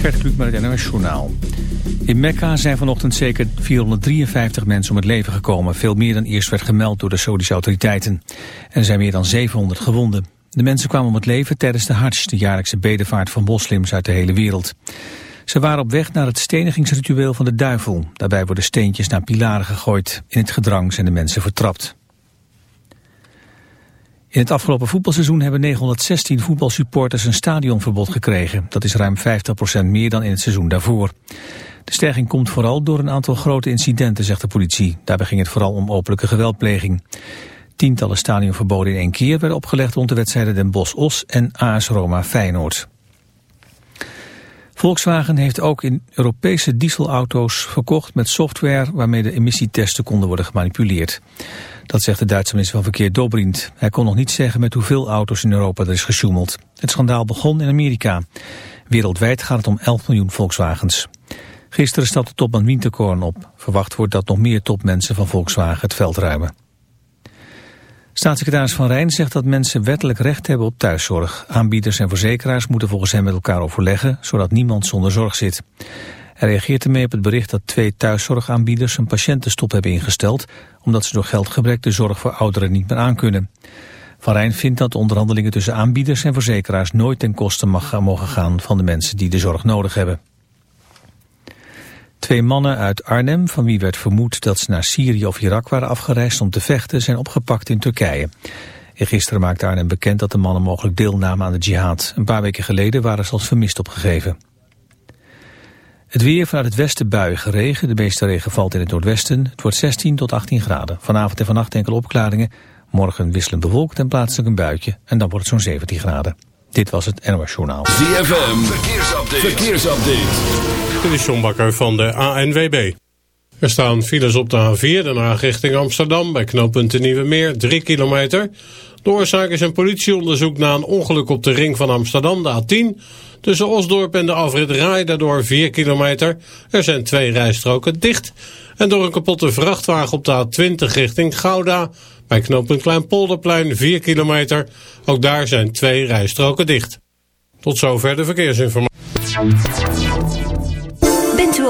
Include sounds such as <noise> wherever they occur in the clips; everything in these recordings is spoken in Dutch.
Gert Kluk met het NOS Journaal. In Mekka zijn vanochtend zeker 453 mensen om het leven gekomen. Veel meer dan eerst werd gemeld door de Saudische autoriteiten. Er zijn meer dan 700 gewonden. De mensen kwamen om het leven tijdens de Hajj, de jaarlijkse bedevaart van moslims uit de hele wereld. Ze waren op weg naar het stenigingsritueel van de duivel. Daarbij worden steentjes naar pilaren gegooid. In het gedrang zijn de mensen vertrapt. In het afgelopen voetbalseizoen hebben 916 voetbalsupporters een stadionverbod gekregen. Dat is ruim 50% meer dan in het seizoen daarvoor. De stijging komt vooral door een aantal grote incidenten, zegt de politie. Daarbij ging het vooral om openlijke geweldpleging. Tientallen stadionverboden in één keer werden opgelegd rond de wedstrijden Den Bosch-Os en AS Roma Feyenoord. Volkswagen heeft ook in Europese dieselauto's verkocht met software waarmee de emissietesten konden worden gemanipuleerd. Dat zegt de Duitse minister van Verkeer Dobrindt. Hij kon nog niet zeggen met hoeveel auto's in Europa er is gesjoemeld. Het schandaal begon in Amerika. Wereldwijd gaat het om 11 miljoen Volkswagens. Gisteren stapte topman Winterkorn op. Verwacht wordt dat nog meer topmensen van Volkswagen het veld ruimen. Staatssecretaris Van Rijn zegt dat mensen wettelijk recht hebben op thuiszorg. Aanbieders en verzekeraars moeten volgens hem met elkaar overleggen, zodat niemand zonder zorg zit. Hij reageert ermee op het bericht dat twee thuiszorgaanbieders een patiëntenstop hebben ingesteld, omdat ze door geldgebrek de zorg voor ouderen niet meer aankunnen. Van Rijn vindt dat de onderhandelingen tussen aanbieders en verzekeraars nooit ten koste mag, mogen gaan van de mensen die de zorg nodig hebben. Twee mannen uit Arnhem, van wie werd vermoed dat ze naar Syrië of Irak waren afgereisd om te vechten, zijn opgepakt in Turkije. Gisteren maakte Arnhem bekend dat de mannen mogelijk deelnamen aan de jihad. Een paar weken geleden waren ze als vermist opgegeven. Het weer vanuit het westen buien geregen. De meeste regen valt in het noordwesten. Het wordt 16 tot 18 graden. Vanavond en vannacht enkele opklaringen. Morgen wisselend bewolkt en plaatselijk een buitje. En dan wordt het zo'n 17 graden. Dit was het NOS Journaal. ZFM, verkeersupdate. verkeersupdate. Dit is John Bakker van de ANWB. Er staan files op de A4, daarna richting Amsterdam... bij knooppunt Nieuwe Meer, 3 kilometer. De oorzaak is een politieonderzoek na een ongeluk op de ring van Amsterdam, de A10... Tussen Osdorp en de afrit Rai daardoor 4 kilometer. Er zijn twee rijstroken dicht. En door een kapotte vrachtwagen op de A20 richting Gouda... bij knooppunt Kleinpolderplein 4 kilometer. Ook daar zijn twee rijstroken dicht. Tot zover de verkeersinformatie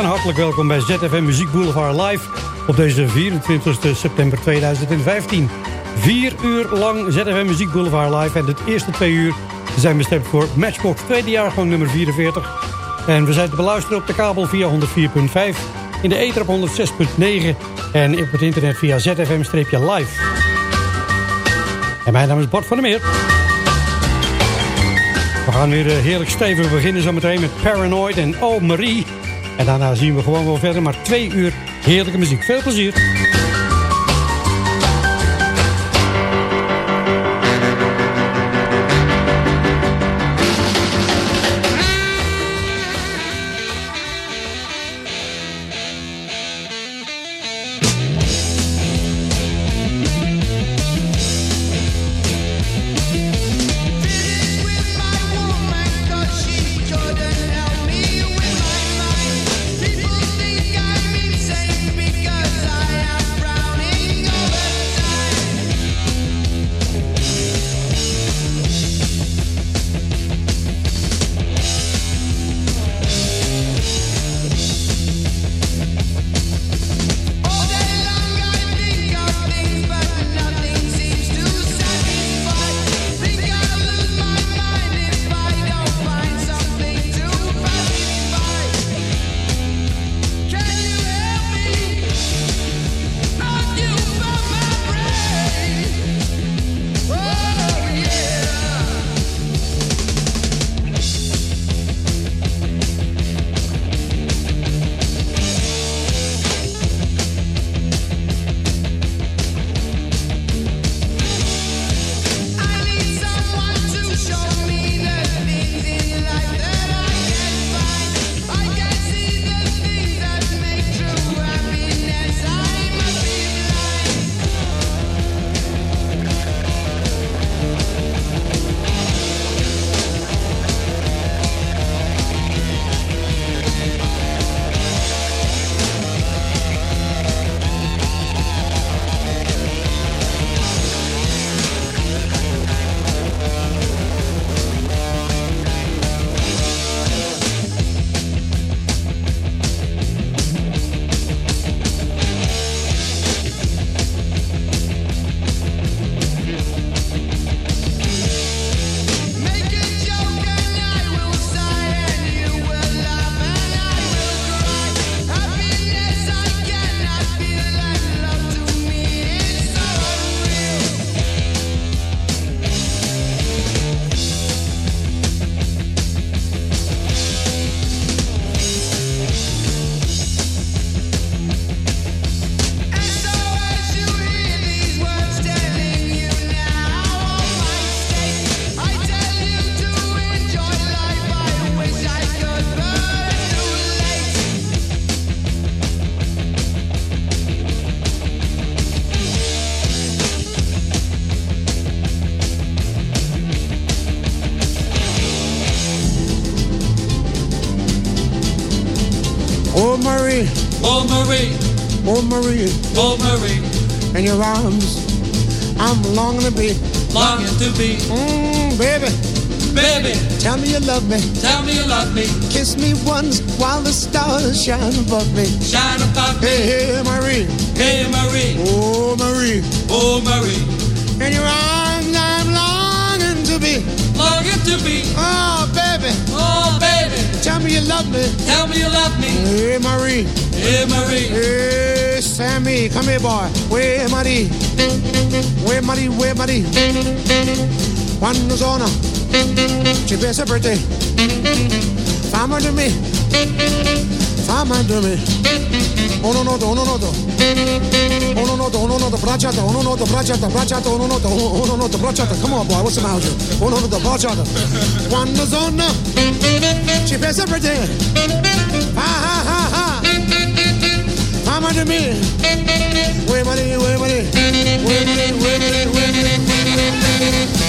En hartelijk welkom bij ZFM Muziek Boulevard Live op deze 24 september 2015. Vier uur lang ZFM Muziek Boulevard Live en het eerste twee uur zijn bestemd voor Matchbox tweede jaargang nummer 44. En we zijn te beluisteren op de kabel via 104.5, in de ether op 106.9 en op het internet via ZFM-live. En mijn naam is Bart van der Meer. We gaan weer heerlijk stevig beginnen zometeen met Paranoid en Oh Marie. En daarna zien we gewoon wel verder, maar twee uur heerlijke muziek. Veel plezier. Marie, oh Marie, in your arms, I'm longing to be, longing to be, mm, baby, baby. Tell me you love me, tell me you love me. Kiss me once while the stars shine above me, shine above me. Hey, hey Marie, hey Marie, oh Marie, oh Marie, in your arms I'm longing to be, longing to be, oh baby, oh baby. Tell me you love me, tell me you love me. Hey Marie. Hey Marie. Hey Sammy, come here, boy. Where Marie? Where Marie? Where Marie? Quando sono ci pensa per te. Fammi da me. Fammi da me. Uno noto, uno noto. Uno noto, uno noto, bracciata, uno noto, bracciata, bracciata, uno noto, uno noto, bracciata. Come on, boy, what's the matter? Uno noto, bracciata. Quando sono ci pensa per te money me. Way money, way money, way money, way money, way money.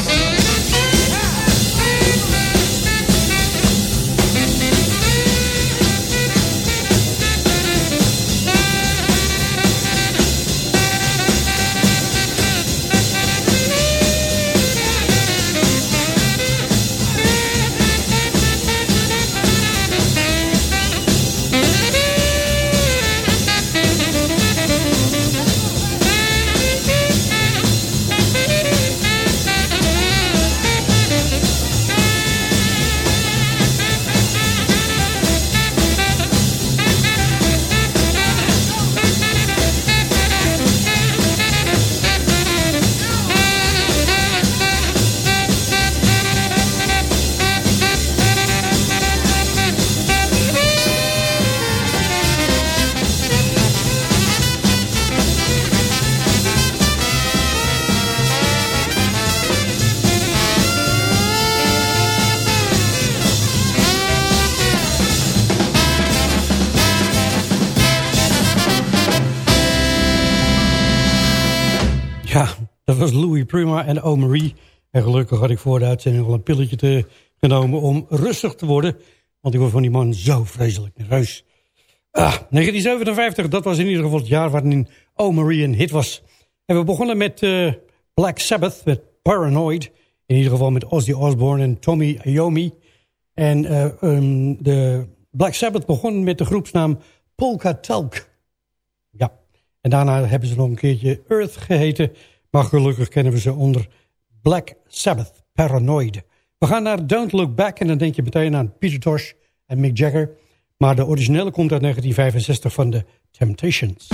En O Marie. En gelukkig had ik voor de uitzending al een pilletje genomen om rustig te worden. Want ik word van die man zo vreselijk nerveus. Ah, 1957, dat was in ieder geval het jaar waarin O Marie een hit was. En we begonnen met uh, Black Sabbath, met Paranoid. In ieder geval met Ozzy Osbourne en Tommy Iommi. En uh, um, de Black Sabbath begon met de groepsnaam Polka Talk. Ja, en daarna hebben ze nog een keertje Earth geheten. Maar gelukkig kennen we ze onder Black Sabbath, Paranoid. We gaan naar Don't Look Back en dan denk je meteen aan Peter Tosh en Mick Jagger. Maar de originele komt uit 1965 van de Temptations.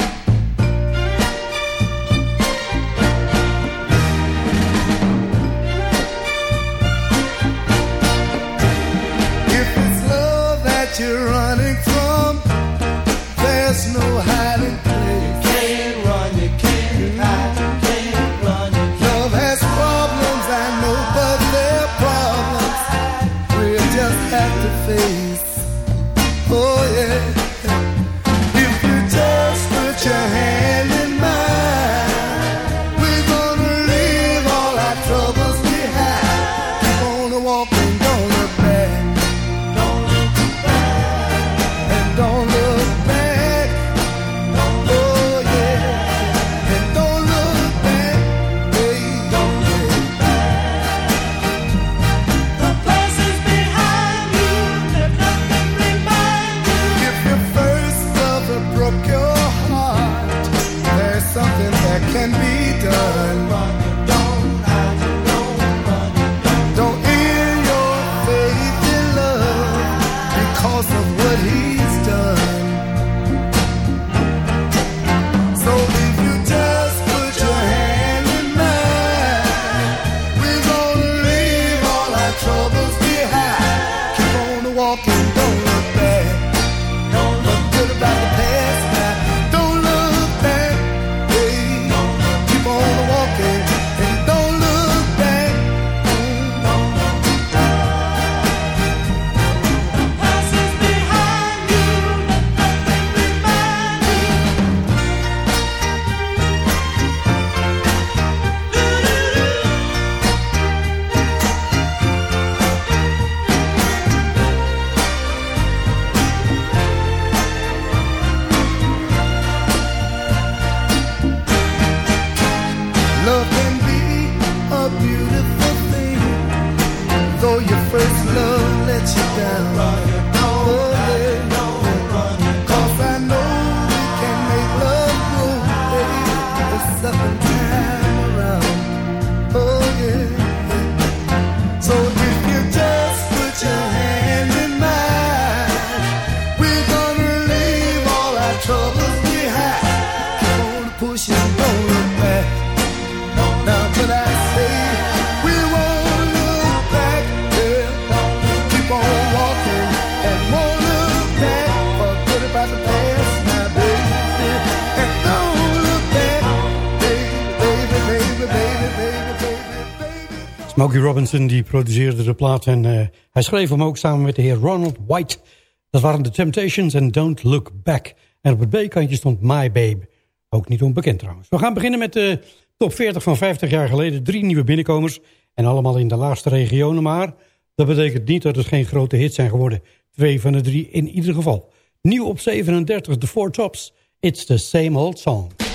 Die produceerde de plaat en uh, hij schreef hem ook samen met de heer Ronald White. Dat waren The Temptations en Don't Look Back. En op het B-kantje stond My Babe. Ook niet onbekend trouwens. We gaan beginnen met de top 40 van 50 jaar geleden. Drie nieuwe binnenkomers en allemaal in de laagste regionen. Maar dat betekent niet dat het geen grote hits zijn geworden. Twee van de drie in ieder geval. Nieuw op 37, The Four Tops. It's the same old song.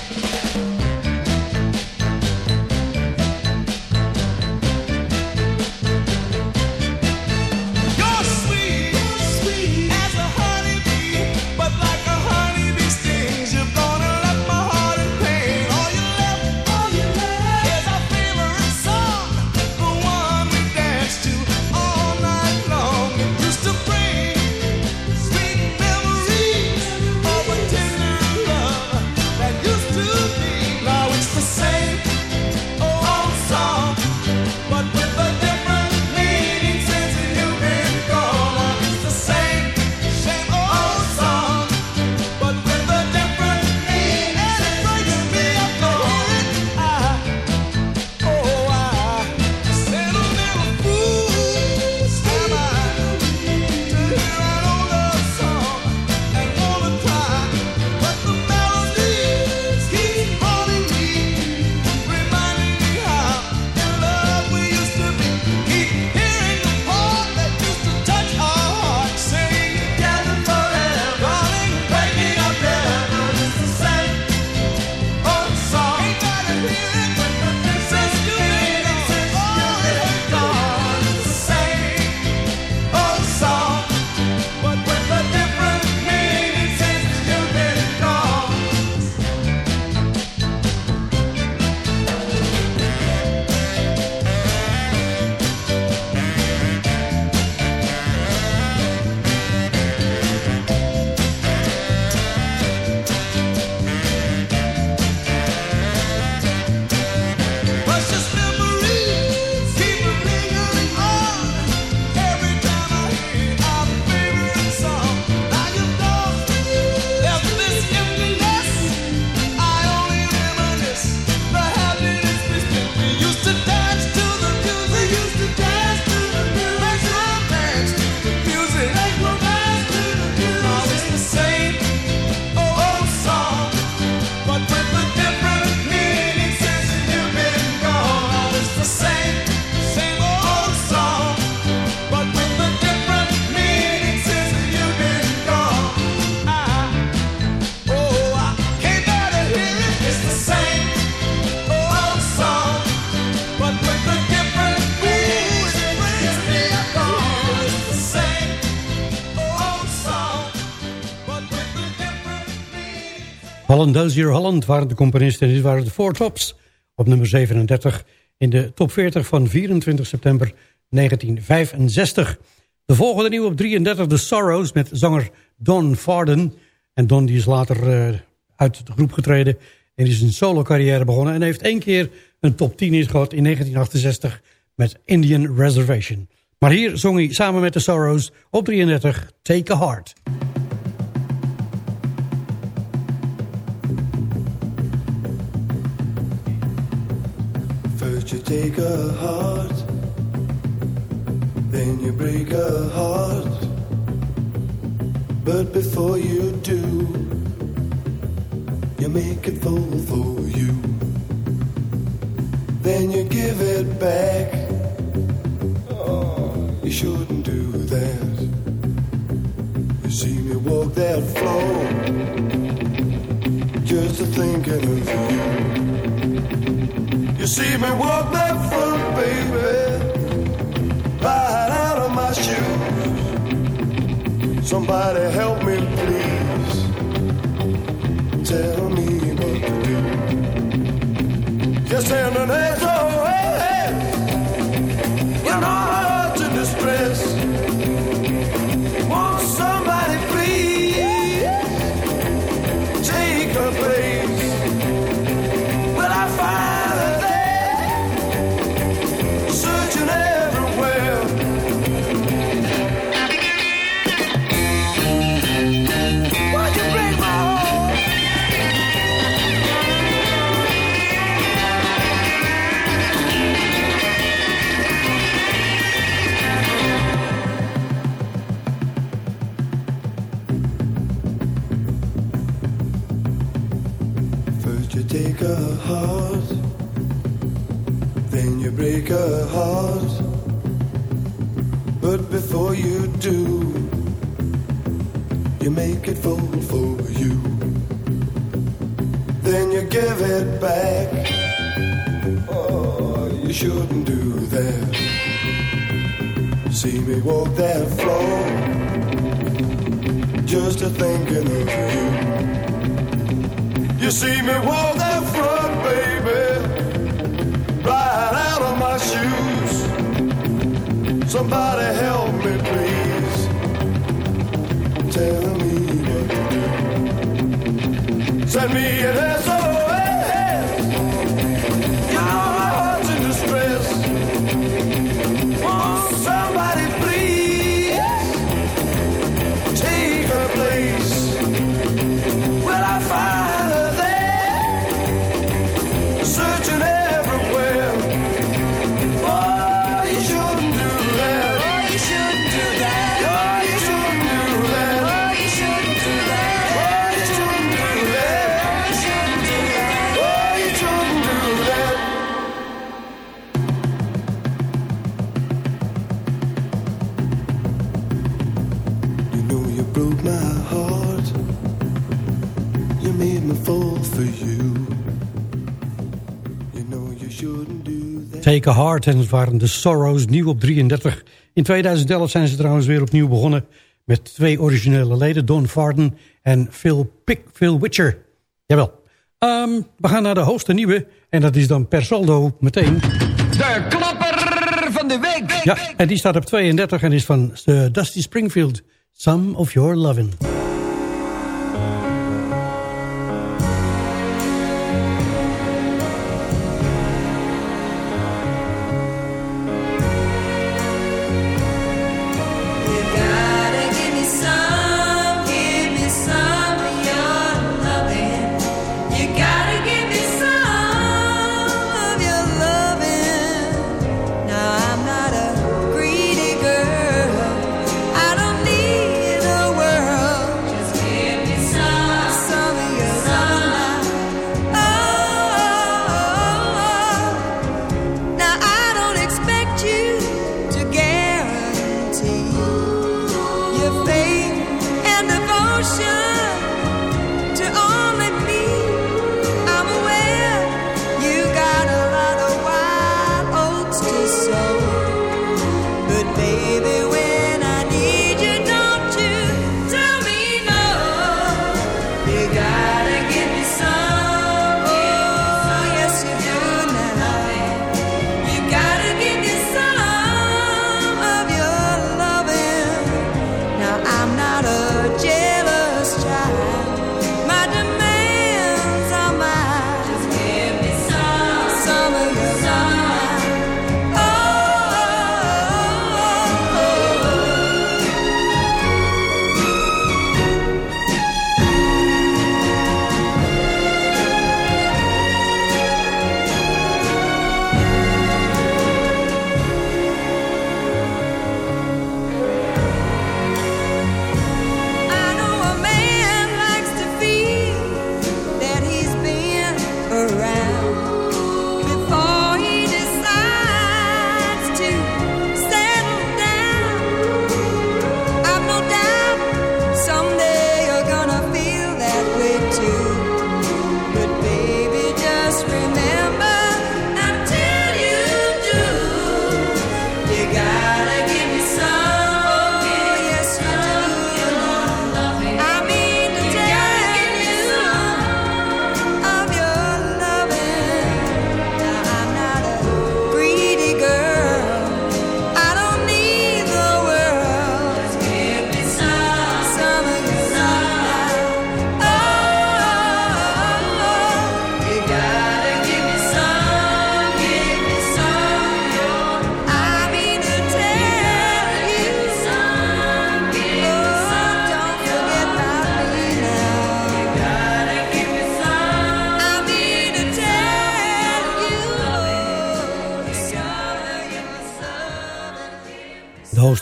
Holland Dozier Holland waren de componisten. Dit waren de Four Tops op nummer 37 in de top 40 van 24 september 1965. De volgende nieuw op 33, The Sorrows met zanger Don Farden. En Don die is later uh, uit de groep getreden en is een solo carrière begonnen. En heeft één keer een top 10 is gehad in 1968 met Indian Reservation. Maar hier zong hij samen met The Sorrows op 33 Take a Heart. You take a heart Then you break a heart. But before you do You make it full for you. Then you give it back. Oh, you shouldn't do that. You see me walk that floor Just a thinking of you You see me walk that foot, baby right out of my shoes. Somebody help me, please. Tell me what to do. Just send an SOS. Heart. You made me fall for you. You know you shouldn't do that. Take a Heart en het waren de Sorrows, nieuw op 33. In 2011 zijn ze trouwens weer opnieuw begonnen... met twee originele leden, Don Farden en Phil, Pick, Phil Witcher. Jawel. Ehm, we gaan naar de hoogste nieuwe en dat is dan per saldo meteen... De klapper van de week. Ja, en die staat op 32 en is van eh, Dusty Springfield. Some of Your Lovin'.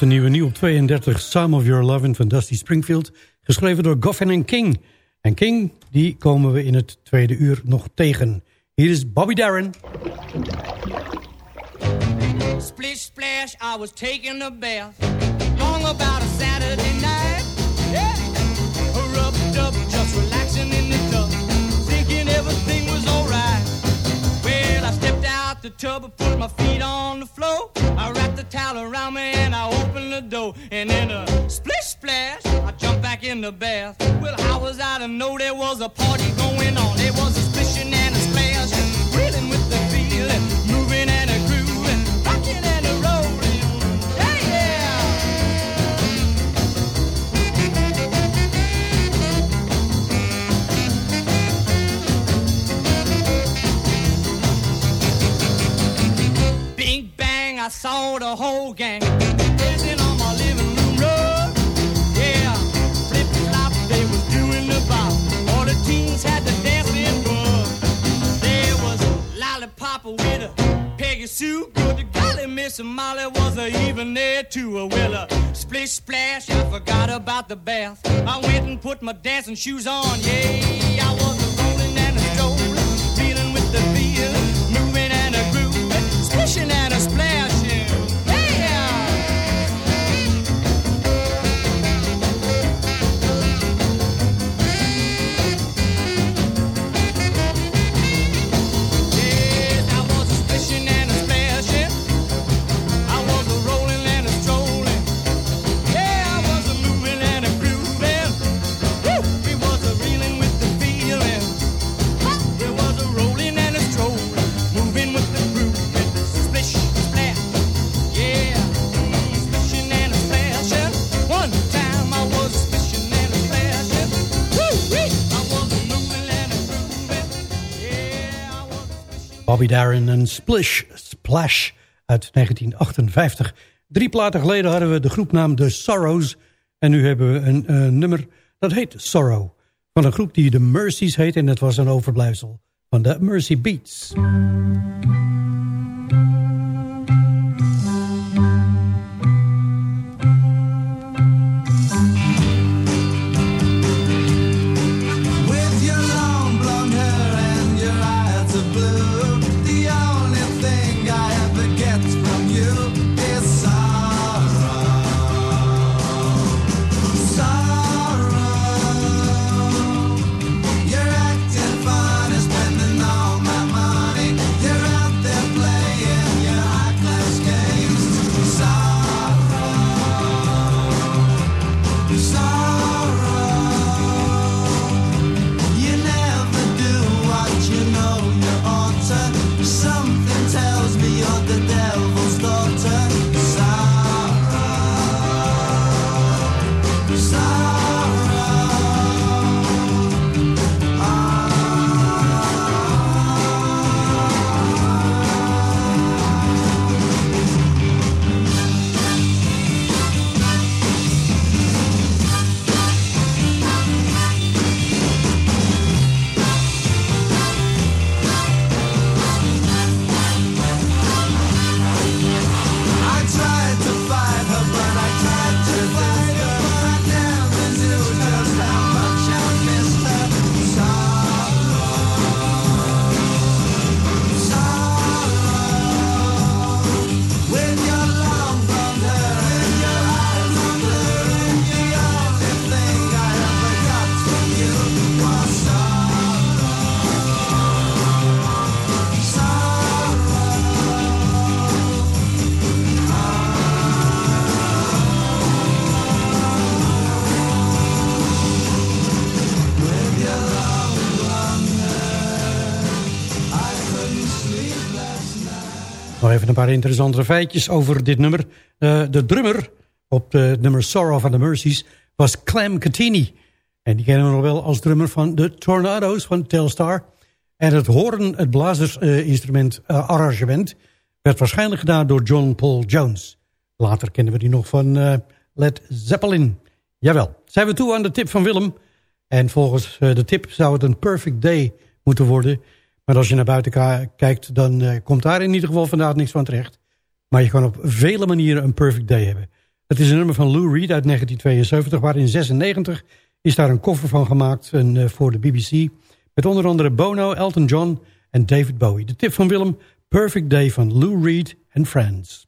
Hoogste nieuwe nieuw op 32, Some of Your Lovin' van Dusty Springfield. Geschreven door Goffin en King. En King, die komen we in het tweede uur nog tegen. Hier is Bobby Darin. Splish splash, I was taking a bath. Long about a Saturday night. A party going on? It was Miss Molly was a even there too. A willer, splish splash, I forgot about the bath. I went and put my dancing shoes on. Yeah, I was a rolling and a strolling, feeling with the feel, Bobby Darin en Splish Splash uit 1958. Drie platen geleden hadden we de groepnaam The Sorrows. En nu hebben we een eh, nummer dat heet Sorrow. Van een groep die de Mercies heet. En dat was een overblijfsel van de Mercy Beats. Een paar interessante feitjes over dit nummer. Eh, de drummer op de nummer Sorrow van the Mercies was Clem Catini. En die kennen we nog wel als drummer van de Tornadoes van Telstar. En het horen, het blazersinstrument eh, arrangement... werd waarschijnlijk gedaan door John Paul Jones. Later kennen we die nog van eh, Led Zeppelin. Jawel, zijn we toe aan de tip van Willem. En volgens eh, de tip zou het een perfect day moeten worden. Maar als je naar buiten kijkt, dan eh, komt daar in ieder geval vandaag niks van terecht. Maar je kan op vele manieren een perfect day hebben. Het is een nummer van Lou Reed uit 1972, waar in 96 is daar een koffer van gemaakt een, eh, voor de BBC. Met onder andere Bono, Elton John en David Bowie. De tip van Willem, Perfect Day van Lou Reed and Friends.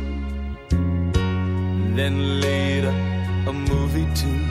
Then later, a movie too,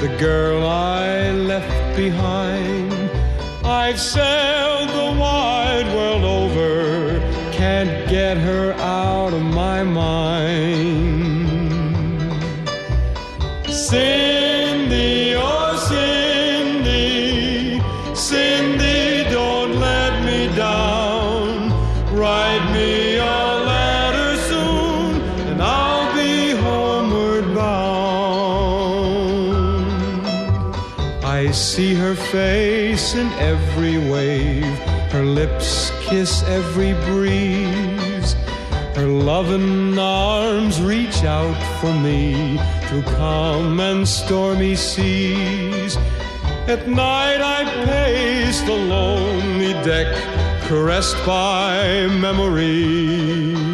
The girl I left behind. I've sailed the wide world over, can't get her out of my mind. Cindy, kiss every breeze. Her loving arms reach out for me through calm and stormy seas. At night I pace the lonely deck, caressed by memories.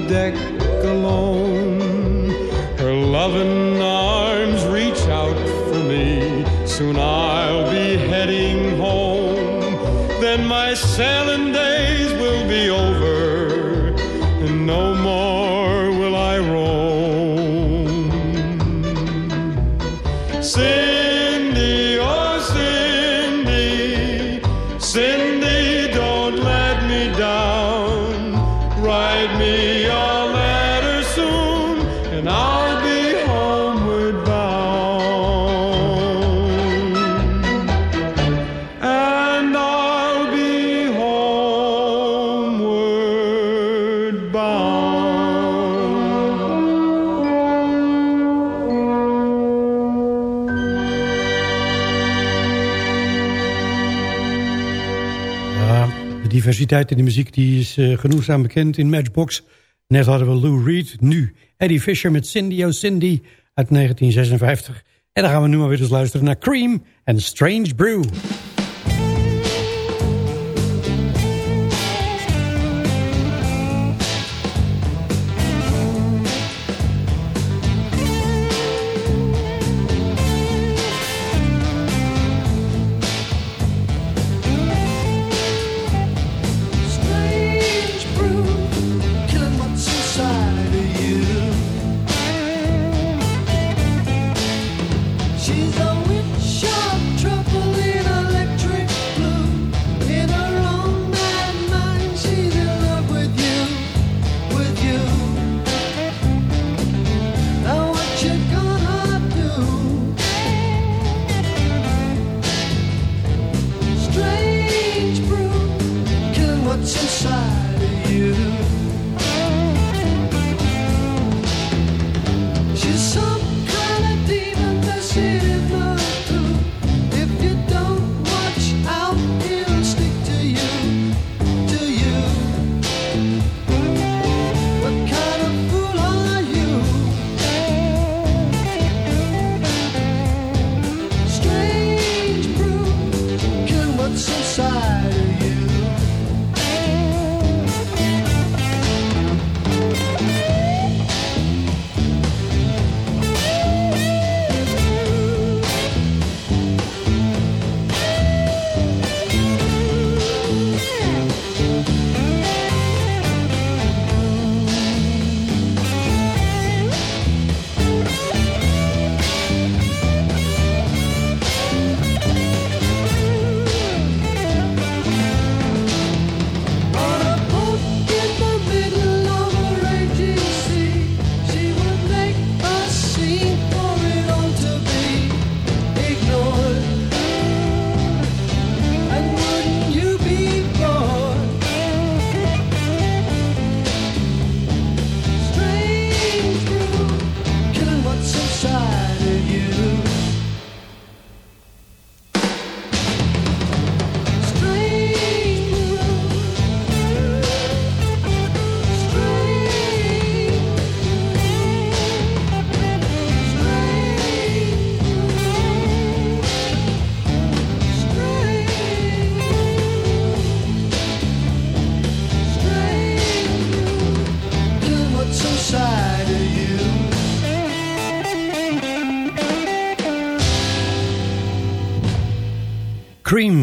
The deck alone. Her loving diversiteit in de muziek die is eh, genoegzaam bekend in Matchbox. Net hadden we Lou Reed, nu Eddie Fisher met Cindy O Cindy uit 1956. En dan gaan we nu maar weer eens luisteren naar Cream en Strange Brew.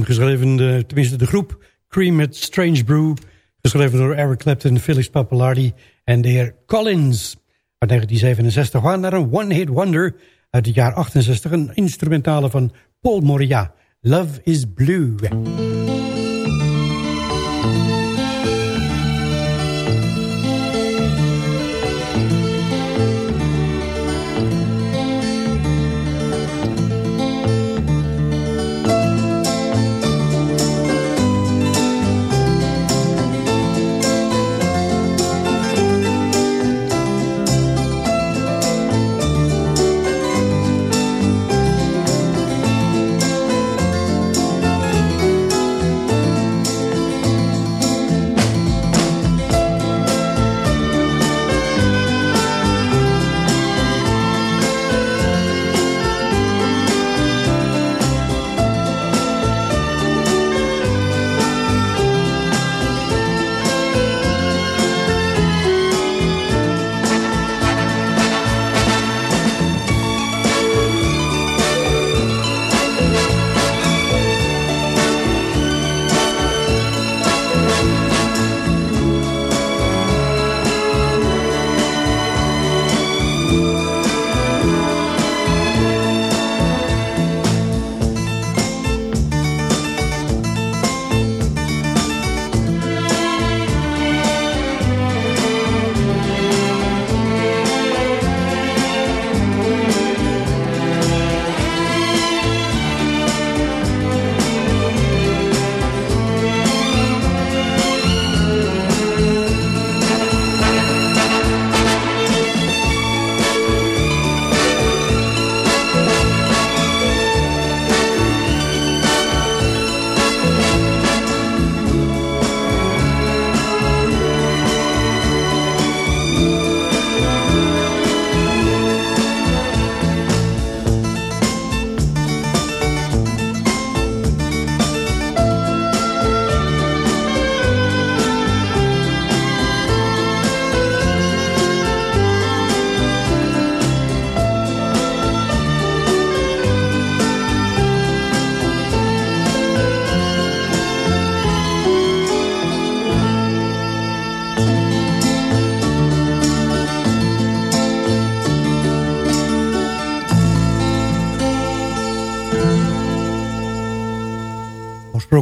Geschreven, de, tenminste de groep Cream met Strange Brew. Geschreven door Eric Clapton, Phyllis Papalardi en de heer Collins. Uit 1967 waren naar een one-hit wonder uit het jaar 68. Een instrumentale van Paul Moria. Love is Blue.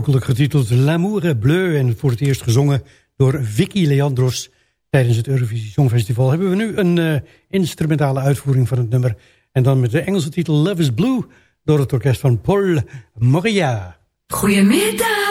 oorspronkelijk getiteld L'amour est bleu... en voor het eerst gezongen door Vicky Leandros tijdens het Eurovisie Songfestival... hebben we nu een eh, instrumentale uitvoering van het nummer... en dan met de Engelse titel Love is Blue... door het orkest van Paul Moria. Goedemiddag!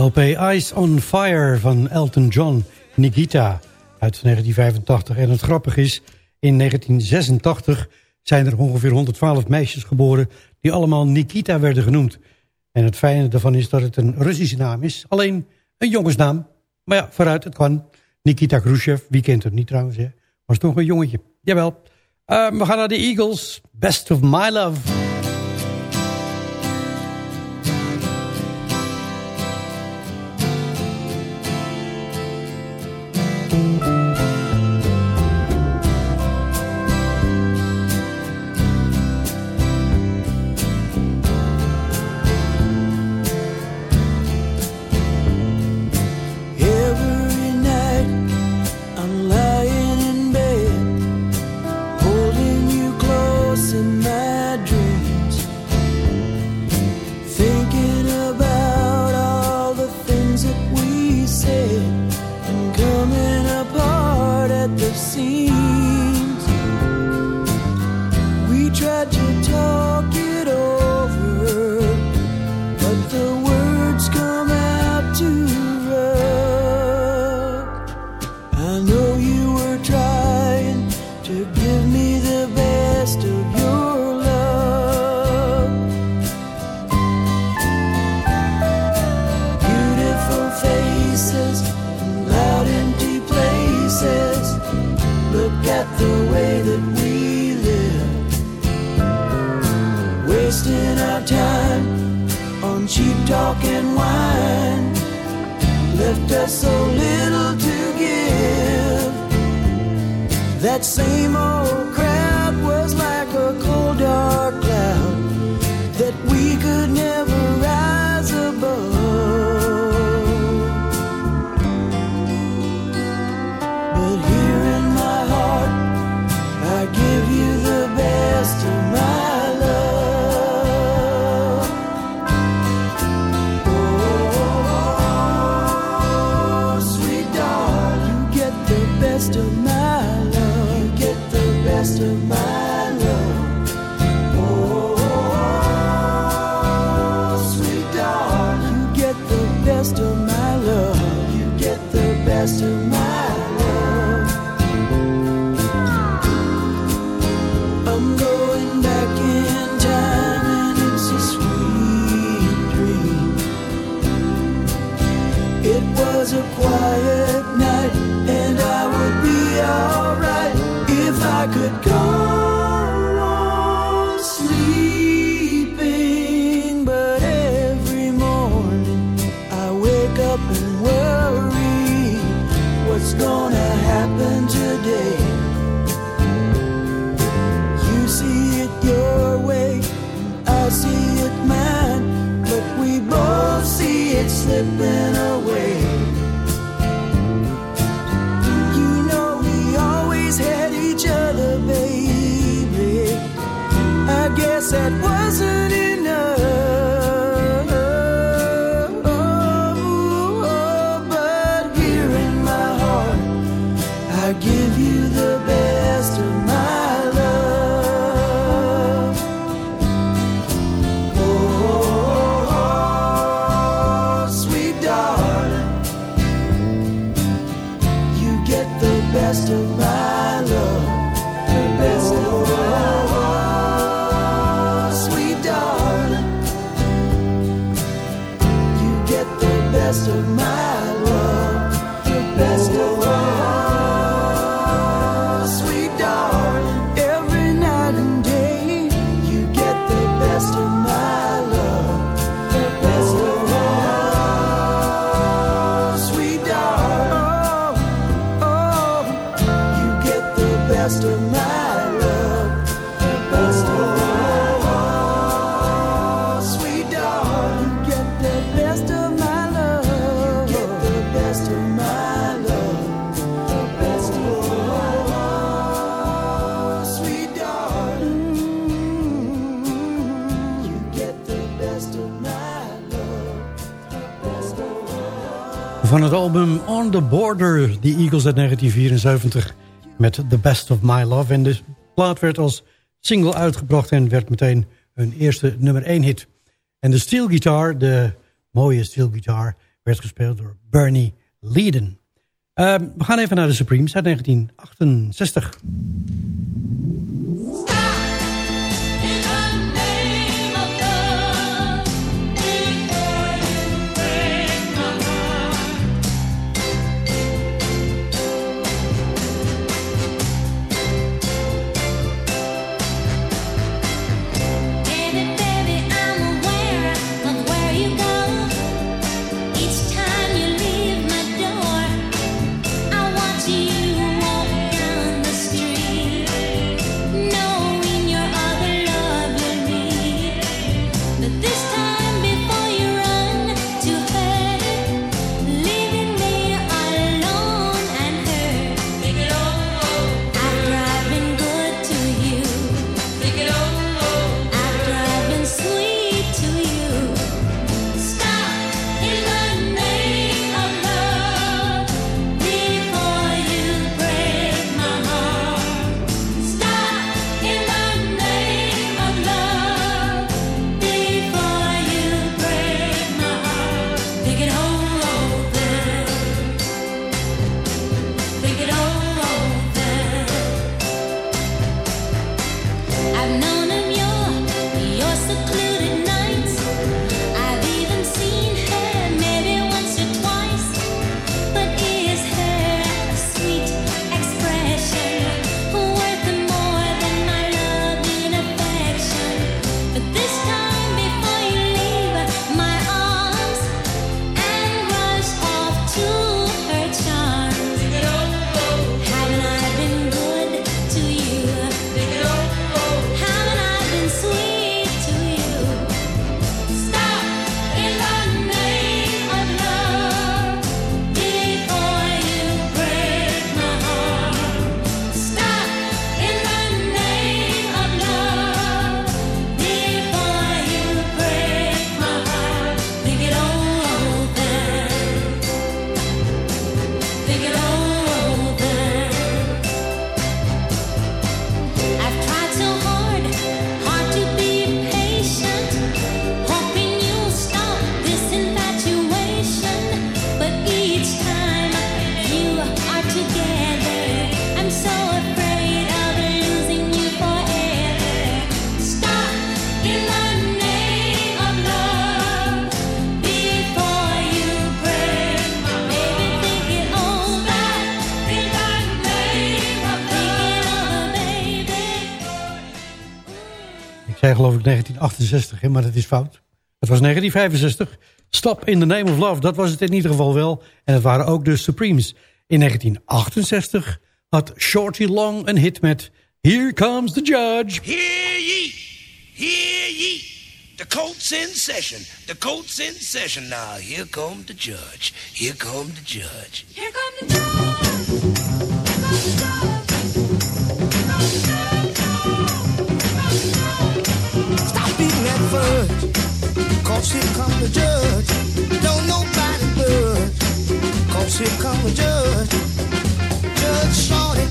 LP Ice on Fire van Elton John, Nikita uit 1985. En het grappige is, in 1986 zijn er ongeveer 112 meisjes geboren... die allemaal Nikita werden genoemd. En het fijne daarvan is dat het een Russische naam is. Alleen een jongensnaam. Maar ja, vooruit, het kwam Nikita Khrushchev, wie kent het niet trouwens, hè? was toch een jongetje. Jawel. Uh, we gaan naar de Eagles. Best of my love. the Border, die Eagles uit 1974 met The Best of My Love. En de plaat werd als single uitgebracht en werd meteen hun eerste nummer 1 hit. En de steelgitaar, de mooie steelgitaar, werd gespeeld door Bernie Leadon. Ehm, we gaan even naar de Supremes uit 1968. 1968, hè, maar dat is fout. Het was 1965. Stop in the Name of Love, dat was het in ieder geval wel. En het waren ook de Supremes. In 1968 had Shorty Long een hit met Here Comes the Judge. Hear ye, hear ye. The court's in session, the court's in session. Now here comes the judge, here comes the judge. Here comes the judge, here comes the judge. Cause here come the judge. Don't nobody budge. Cause here come the judge. Judge Shorty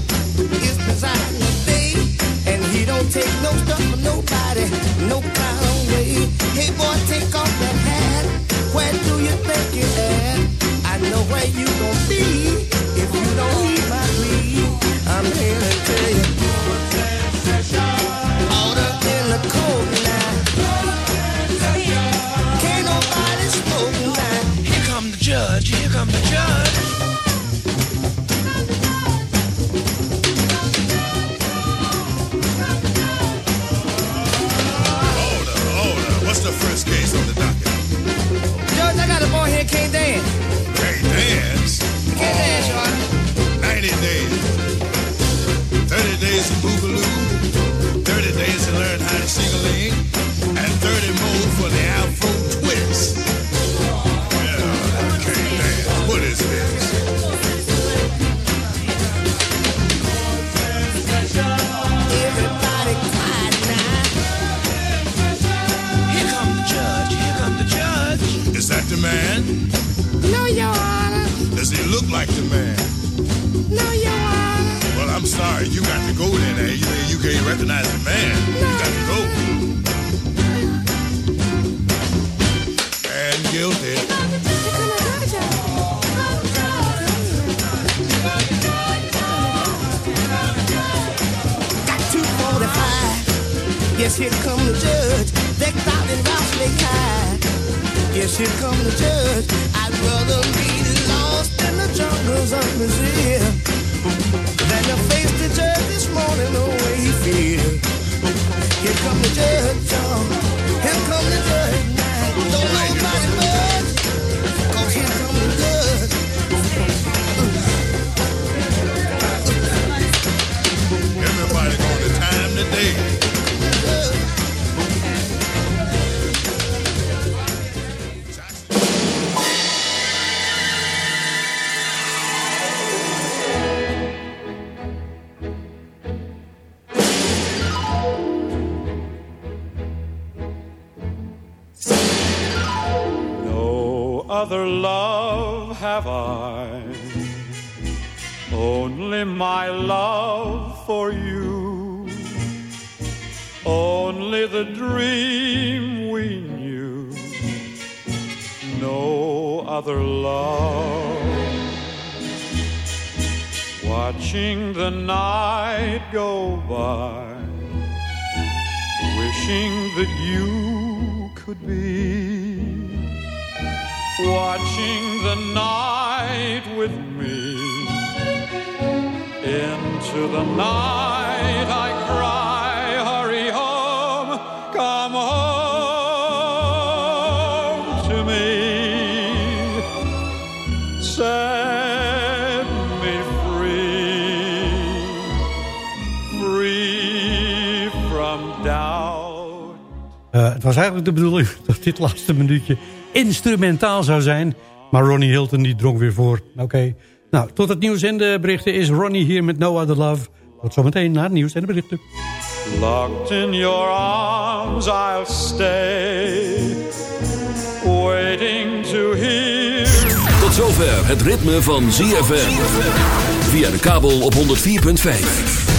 is presiding today. And he don't take no stuff from nobody, no kind of way. Hey boy, take off that hat. Where do today. No other love have I, only my love for you. The dream we knew, no other love. Watching the night go by, wishing that you could be watching the night with me. Into the night I cry, het was eigenlijk de bedoeling <laughs> dat dit laatste minuutje instrumentaal zou zijn. Maar Ronnie Hilton die dronk weer voor. Oké. Nou, tot het nieuws en de berichten is Ronnie hier met No Other Love. Tot zometeen naar het nieuws en de berichten. Locked in your arms, I'll stay. Waiting to hear. Tot zover het ritme van ZFM. Via de kabel op 104.5.